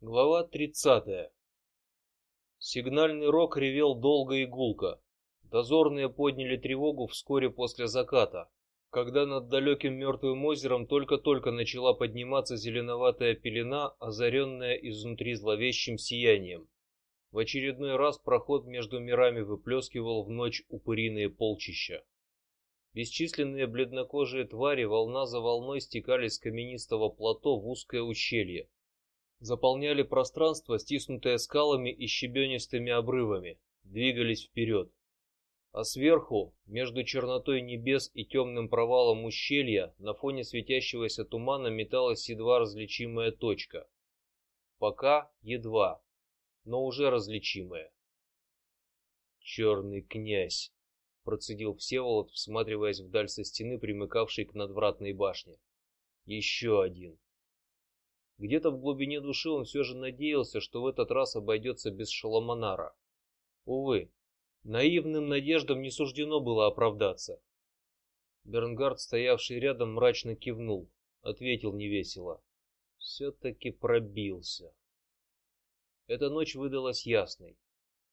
Глава 30. Сигнальный рог ревел долго и гулко. Дозорные подняли тревогу вскоре после заката, когда над далеким мертвым озером только-только начала подниматься зеленоватая пелена, озаренная изнутри зловещим сиянием. В очередной раз проход между мирами выплескивал в ночь упыриные полчища. Бесчисленные бледнокожие твари волна за волной стекали с каменистого плато в узкое ущелье заполняли пространство, стиснутое скалами и щебенистыми обрывами, двигались вперед. А сверху, между чернотой небес и темным провалом ущелья, на фоне светящегося тумана металась едва различимая точка. Пока едва, но уже различимая. Черный князь, процедил Всеволод, всматриваясь вдаль со стены, примыкавшей к надвратной башне. Еще один. Где-то в глубине души он все же надеялся, что в этот раз обойдется без Шаламанара. Увы, наивным надеждам не суждено было оправдаться. Бернгард, стоявший рядом, мрачно кивнул, ответил невесело: "Все-таки пробился". Эта ночь выдалась ясной.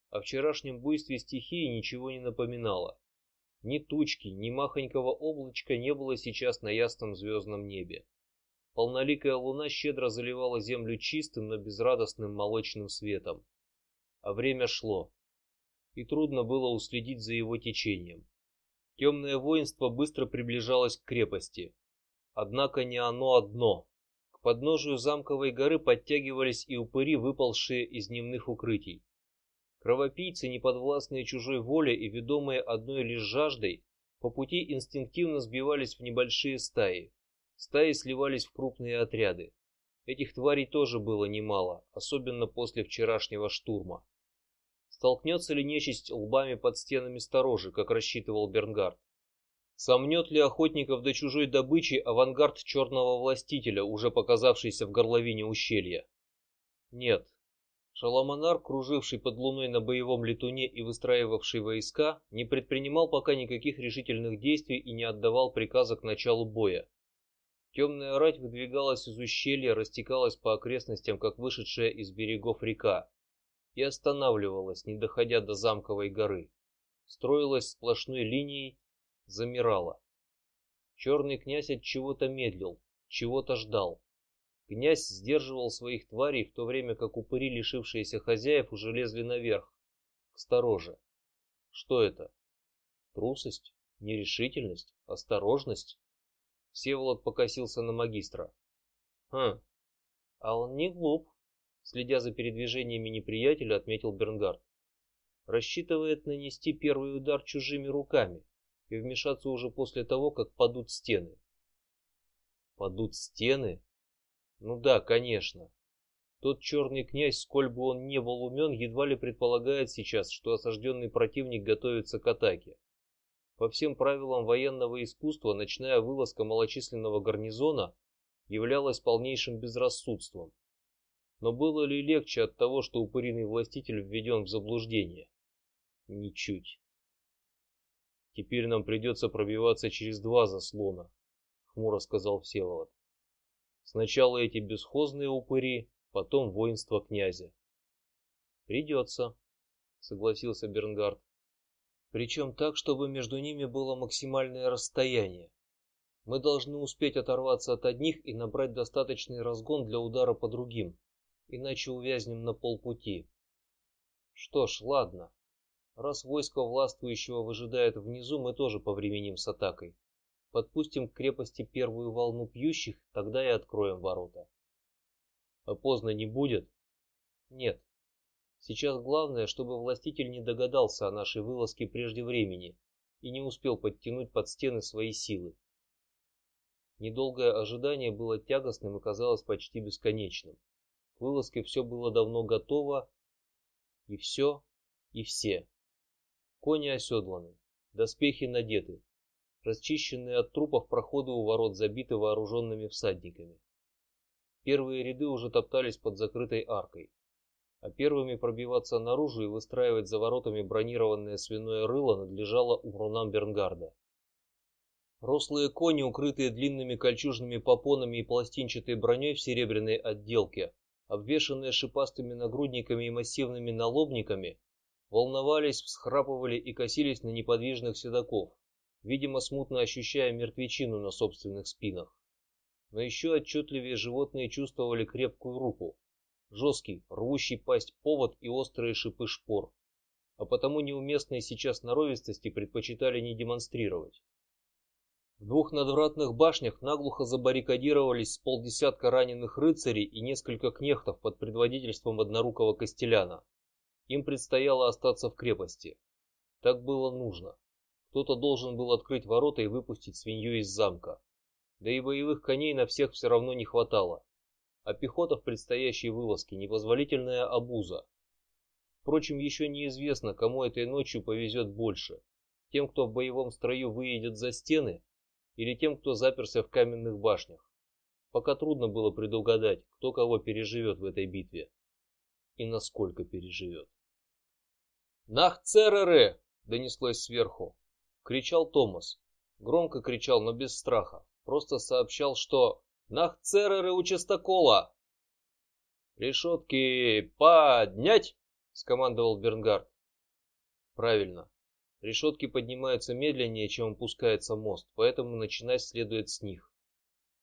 О вчерашнем буйстве стихии ничего не напоминало. Ни тучки, ни махонького облачка не было сейчас на ясном звездном небе. Полноликая луна щедро заливала землю чистым, но безрадостным молочным светом. А время шло, и трудно было уследить за его течением. Темное воинство быстро приближалось к крепости. Однако не оно одно. К подножию замковой горы подтягивались и упыри, выползшие из дневных укрытий. Кровопийцы, неподвластные чужой воле и ведомые одной лишь жаждой, по пути инстинктивно сбивались в небольшие стаи. Стаи сливались в крупные отряды. Этих тварей тоже было немало, особенно после вчерашнего штурма. Столкнется ли нечисть лбами под стенами сторожи, как рассчитывал Бернгард? Сомнет ли охотников до чужой добычи авангард черного властителя, уже показавшийся в горловине ущелья? Нет. Шаламанар, круживший под луной на боевом летуне и выстраивавший войска, не предпринимал пока никаких решительных действий и не отдавал приказа к началу боя. Темная рать выдвигалась из ущелья, растекалась по окрестностям, как вышедшая из берегов река, и останавливалась, не доходя до замковой горы. Строилась сплошной линией, замирала. Черный князь от чего-то медлил, чего-то ждал. Князь сдерживал своих тварей, в то время как упыри, лишившиеся хозяев, уже лезли наверх, к стороже. Что это? Трусость, нерешительность, осторожность? Всеволод покосился на магистра. Хм, а он не глуп. Следя за передвижениями неприятеля, отметил Бернгард. Рассчитывает нанести первый удар чужими руками и вмешаться уже после того, как падут стены. Падут стены? Ну да, конечно. Тот черный князь, сколь бы он не был умен, едва ли предполагает сейчас, что осажденный противник готовится к атаке. По всем правилам военного искусства ночная вылазка малочисленного гарнизона являлась полнейшим безрассудством. Но было ли легче от того, что упыриный властитель введен в заблуждение? Ничуть. Теперь нам придется пробиваться через два заслона, хмуро сказал Всеволод. Сначала эти бесхозные упыри, потом воинство князя. Придется, согласился Бернгард причем так, чтобы между ними было максимальное расстояние. Мы должны успеть оторваться от одних и набрать достаточный разгон для удара по другим, иначе увязнем на полпути. Что ж, ладно. Раз войско властвующего выжидает внизу, мы тоже повременим с атакой. Подпустим к крепости первую волну пьющих, тогда и откроем ворота. А поздно не будет? Нет. Сейчас главное, чтобы властитель не догадался о нашей вылазке прежде времени и не успел подтянуть под стены свои силы. Недолгое ожидание было тягостным и казалось почти бесконечным. К вылазке все было давно готово, и все, и все. Кони оседланы, доспехи надеты, расчищенные от трупов проходы у ворот забиты вооруженными всадниками. Первые ряды уже топтались под закрытой аркой а первыми пробиваться наружу и выстраивать за воротами бронированное свиное рыло надлежало умрунам Бернгарда. Рослые кони, укрытые длинными кольчужными попонами и пластинчатой броней в серебряной отделке, обвешанные шипастыми нагрудниками и массивными налобниками, волновались, всхрапывали и косились на неподвижных седаков, видимо, смутно ощущая мертвечину на собственных спинах. Но еще отчетливее животные чувствовали крепкую руку, жесткий, рвущий пасть повод и острые шипы шпор, а потому неуместные сейчас норовистости предпочитали не демонстрировать. В двух надвратных башнях наглухо забаррикадировались с полдесятка раненых рыцарей и несколько кнехтов под предводительством однорукого костеляна. Им предстояло остаться в крепости. Так было нужно. Кто-то должен был открыть ворота и выпустить свинью из замка. Да и боевых коней на всех все равно не хватало. А пехота в предстоящей вылазке непозволительная обуза. Впрочем, еще неизвестно, кому этой ночью повезет больше: тем, кто в боевом строю выйдет за стены, или тем, кто заперся в каменных башнях. Пока трудно было предугадать, кто кого переживет в этой битве и насколько переживет. Нах церере! донеслось сверху. Кричал Томас. Громко кричал, но без страха. Просто сообщал, что нах церере у частокола. Решетки поднять! скомандовал Бернгард. Правильно. Решетки поднимаются медленнее, чем опускается мост, поэтому начинать следует с них.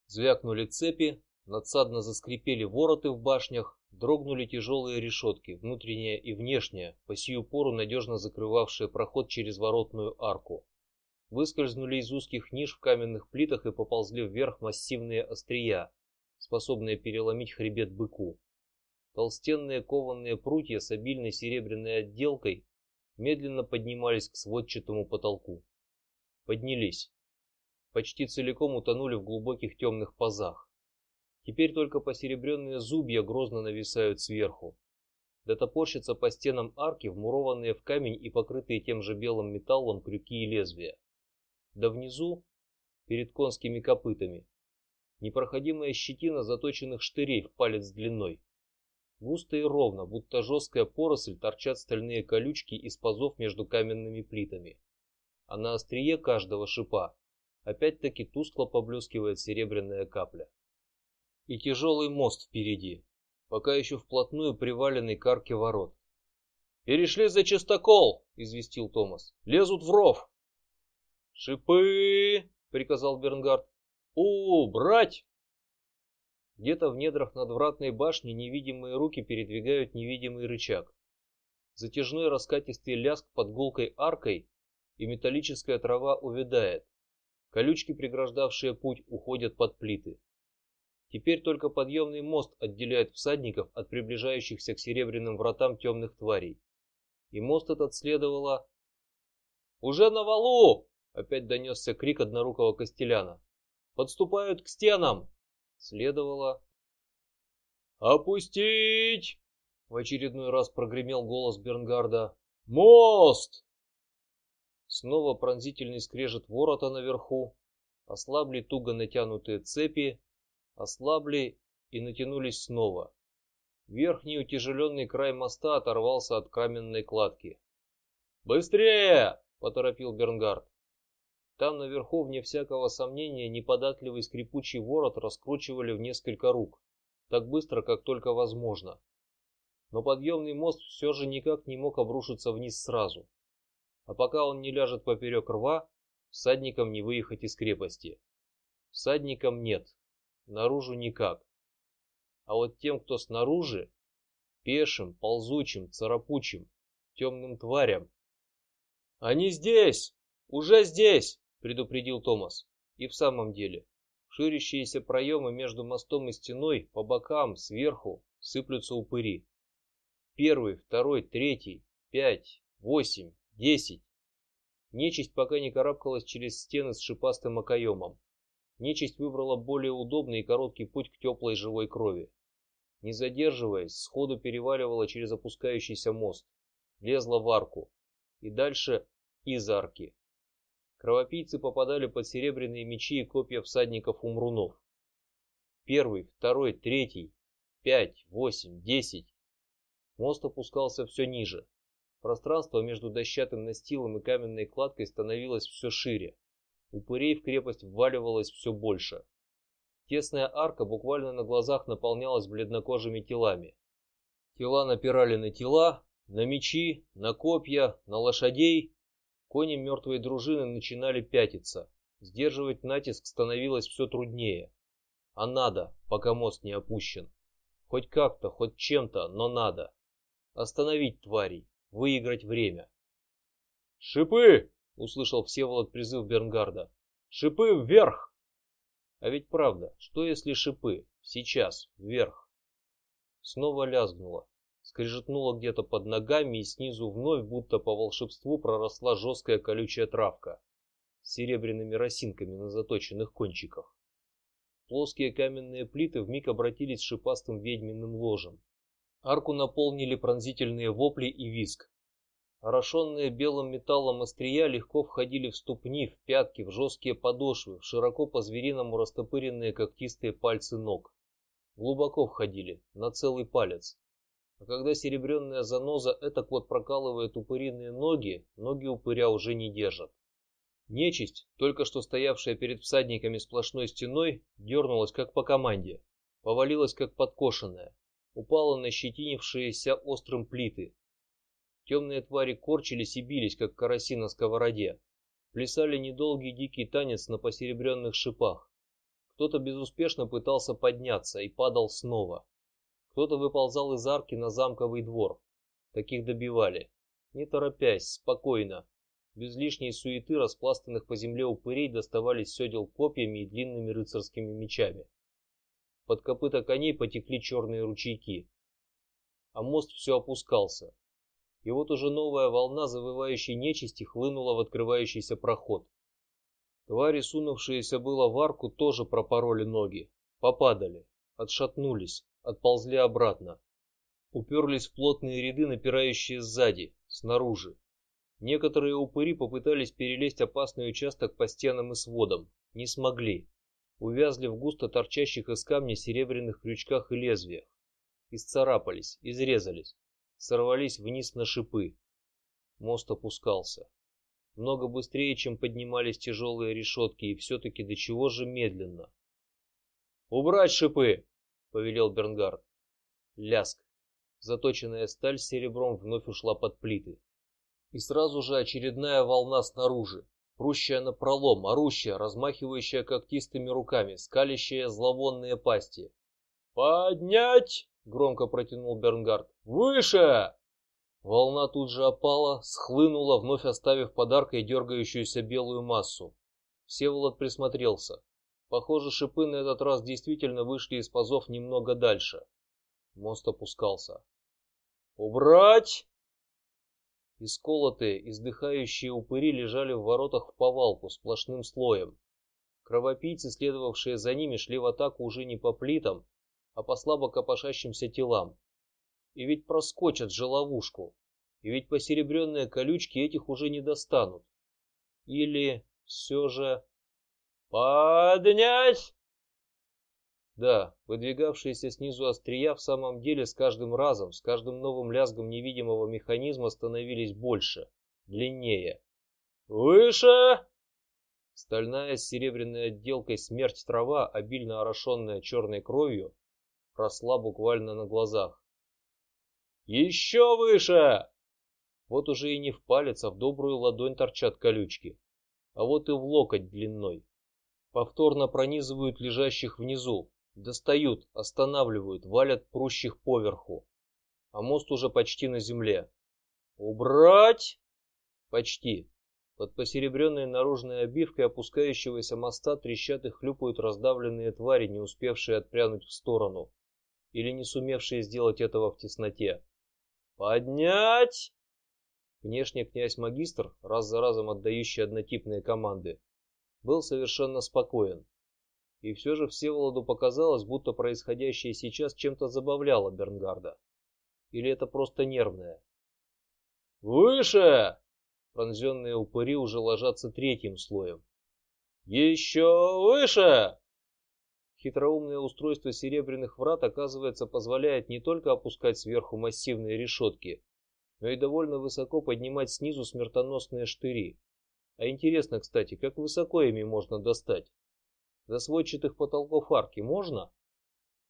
Звякнули цепи, надсадно заскрипели вороты в башнях, дрогнули тяжелые решетки, внутренняя и внешняя, по сию пору надежно закрывавшие проход через воротную арку. Выскользнули из узких ниш в каменных плитах и поползли вверх массивные острия, способные переломить хребет быку. Толстенные кованые прутья с обильной серебряной отделкой медленно поднимались к сводчатому потолку. Поднялись, почти целиком утонули в глубоких темных пазах. Теперь только посеребренные зубья грозно нависают сверху. Да топорщатся по стенам арки, вмурованные в камень и покрытые тем же белым металлом крюки и лезвия. Да внизу, перед конскими копытами, непроходимая щетина заточенных штырей в палец длиной. Густо и ровно, будто жесткая поросль, торчат стальные колючки из пазов между каменными плитами. А на острие каждого шипа опять-таки тускло поблескивает серебряная капля. И тяжелый мост впереди, пока еще вплотную приваленный к арке ворот. Перешли за чистокол, известил Томас. Лезут в ров. Шипы, приказал Бернгард. Убрать! Где-то в недрах надвратной башни невидимые руки передвигают невидимый рычаг. Затяжной раскатистый лязг под гулкой аркой, и металлическая трава увядает. Колючки, преграждавшие путь, уходят под плиты. Теперь только подъемный мост отделяет всадников от приближающихся к серебряным вратам темных тварей. И мост этот следовало. Уже на валу! Опять донесся крик однорукого костеляна. Подступают к стенам! Следовало опустить. В очередной раз прогремел голос Бернгарда. Мост! Снова пронзительный скрежет ворота наверху. Ослабли туго натянутые цепи, ослабли и натянулись снова. Верхний утяжеленный край моста оторвался от каменной кладки. Быстрее! поторопил Бернгард. Там наверху, вне всякого сомнения, неподатливый скрипучий ворот раскручивали в несколько рук, так быстро, как только возможно. Но подъемный мост все же никак не мог обрушиться вниз сразу. А пока он не ляжет поперек рва, всадникам не выехать из крепости. Всадникам нет, наружу никак. А вот тем, кто снаружи, пешим, ползучим, царапучим, темным тварям, они здесь, уже здесь предупредил Томас. И в самом деле, ширящиеся проемы между мостом и стеной по бокам, сверху сыплются упыри. Первый, второй, третий, пять, восемь, десять. Нечисть пока не карабкалась через стены с шипастым окоемом. Нечисть выбрала более удобный и короткий путь к теплой живой крови. Не задерживаясь, сходу переваливала через опускающийся мост, лезла в арку и дальше из арки Кровопийцы попадали под серебряные мечи и копья всадников-умрунов. Первый, второй, третий, пять, восемь, десять. Мост опускался все ниже. Пространство между дощатым настилом и каменной кладкой становилось все шире. Упырей в крепость вваливалось все больше. Тесная арка буквально на глазах наполнялась бледнокожими телами. Тела напирали на тела, на мечи, на копья, на лошадей. Кони мертвой дружины начинали пятиться. Сдерживать натиск становилось все труднее. А надо, пока мост не опущен. Хоть как-то, хоть чем-то, но надо. Остановить тварей, выиграть время. Шипы! услышал Всеволод призыв Бернгарда. Шипы вверх! А ведь правда, что если шипы сейчас вверх? Снова лязгнуло, скрежетнуло где-то под ногами и снизу вновь, будто по волшебству, проросла жесткая колючая травка с серебряными росинками на заточенных кончиках. Плоские каменные плиты вмиг обратились шипастым ведьминым ложем. Арку наполнили пронзительные вопли и визг. Орошенные белым металлом острия легко входили в ступни, в пятки, в жесткие подошвы, в широко по-звериному растопыренные когтистые пальцы ног. Глубоко входили, на целый палец. А когда серебряная заноза это вот прокалывает упыриные ноги, ноги упыря уже не держат. Нечисть, только что стоявшая перед всадниками сплошной стеной, дернулась как по команде, повалилась как подкошенная, упала на щетинившиеся острым плиты, Темные твари корчились и бились, как караси на сковороде, плясали недолгий дикий танец на посеребренных шипах. Кто-то безуспешно пытался подняться и падал снова. Кто-то выползал из арки на замковый двор. Таких добивали, не торопясь, спокойно, без лишней суеты распластанных по земле упырей доставались седел копьями и длинными рыцарскими мечами. Под копыта коней потекли черные ручейки, а мост все опускался. И вот уже новая волна завывающей нечисти хлынула в открывающийся проход. Твари, сунувшиеся было в арку, тоже пропороли ноги, попадали, отшатнулись, отползли обратно, уперлись в плотные ряды, напирающие сзади, снаружи. Некоторые упыри попытались перелезть опасный участок по стенам и сводам, не смогли, увязли в густо торчащих из камня серебряных крючках и лезвиях, исцарапались, изрезались сорвались вниз на шипы. Мост опускался. Много быстрее, чем поднимались тяжелые решетки, и все-таки до чего же медленно. Убрать шипы, повелел Бернгард. Ляск. Заточенная сталь серебром вновь ушла под плиты. И сразу же очередная волна снаружи, прущая на пролом, орущая, размахивающая когтистыми руками, скалящая зловонные пасти. Поднять! громко протянул Бернгард. Выше! Волна тут же опала, схлынула, вновь оставив подаркой дергающуюся белую массу. Всеволод присмотрелся. Похоже, шипы на этот раз действительно вышли из пазов немного дальше. Мост опускался. Убрать! Исколотые, издыхающие упыри лежали в воротах в повалку сплошным слоем. Кровопийцы, следовавшие за ними, шли в атаку уже не по плитам, а по слабо копошащимся телам. И ведь проскочат же ловушку, и ведь посеребренные колючки этих уже не достанут. Или все же поднять? Да, выдвигавшиеся снизу острия в самом деле с каждым разом, с каждым новым лязгом невидимого механизма становились больше, длиннее. Выше! Стальная с серебряной отделкой смерть трава, обильно орошенная черной кровью, росла буквально на глазах. Еще выше! Вот уже и не в палец, а в добрую ладонь торчат колючки, а вот и в локоть длиной. Повторно пронизывают лежащих внизу, достают, останавливают, валят прущих поверху. А мост уже почти на земле. Убрать! Почти. Под посеребренной наружной обивкой опускающегося моста трещат и хлюпают раздавленные твари, не успевшие отпрянуть в сторону или не сумевшие сделать этого в тесноте. Поднять! Внешне князь-магистр, раз за разом отдающий однотипные команды, был совершенно спокоен. И все же Всеволоду показалось, будто происходящее сейчас чем-то забавляло Бернгарда. Или это просто нервное? Выше! Пронзенные упыри уже ложатся третьим слоем. Еще выше! Хитроумное устройство серебряных врат, оказывается, позволяет не только опускать сверху массивные решетки, но и довольно высоко поднимать снизу смертоносные штыри. А интересно, кстати, как высоко ими можно достать? До сводчатых потолков арки можно?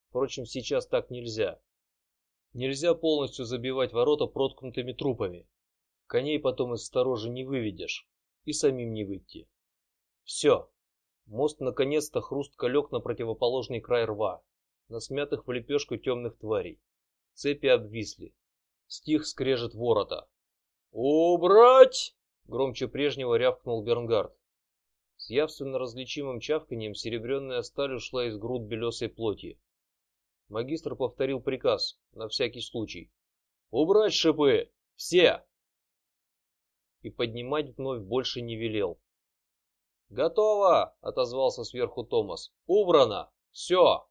Впрочем, сейчас так нельзя. Нельзя полностью забивать ворота проткнутыми трупами. Коней потом из сторожи не выведешь и самим не выйти. Все. Мост наконец-то хрустко лег на противоположный край рва, на смятых в лепешку темных тварей. Цепи обвисли. Стих скрежет ворота. Убрать! Громче прежнего рявкнул Бернгард. С явственно различимым чавканием серебряная сталь ушла из груд белесой плоти. Магистр повторил приказ на всякий случай: убрать шипы, все. И поднимать вновь больше не велел. Готово, отозвался сверху Томас. Убрано, все.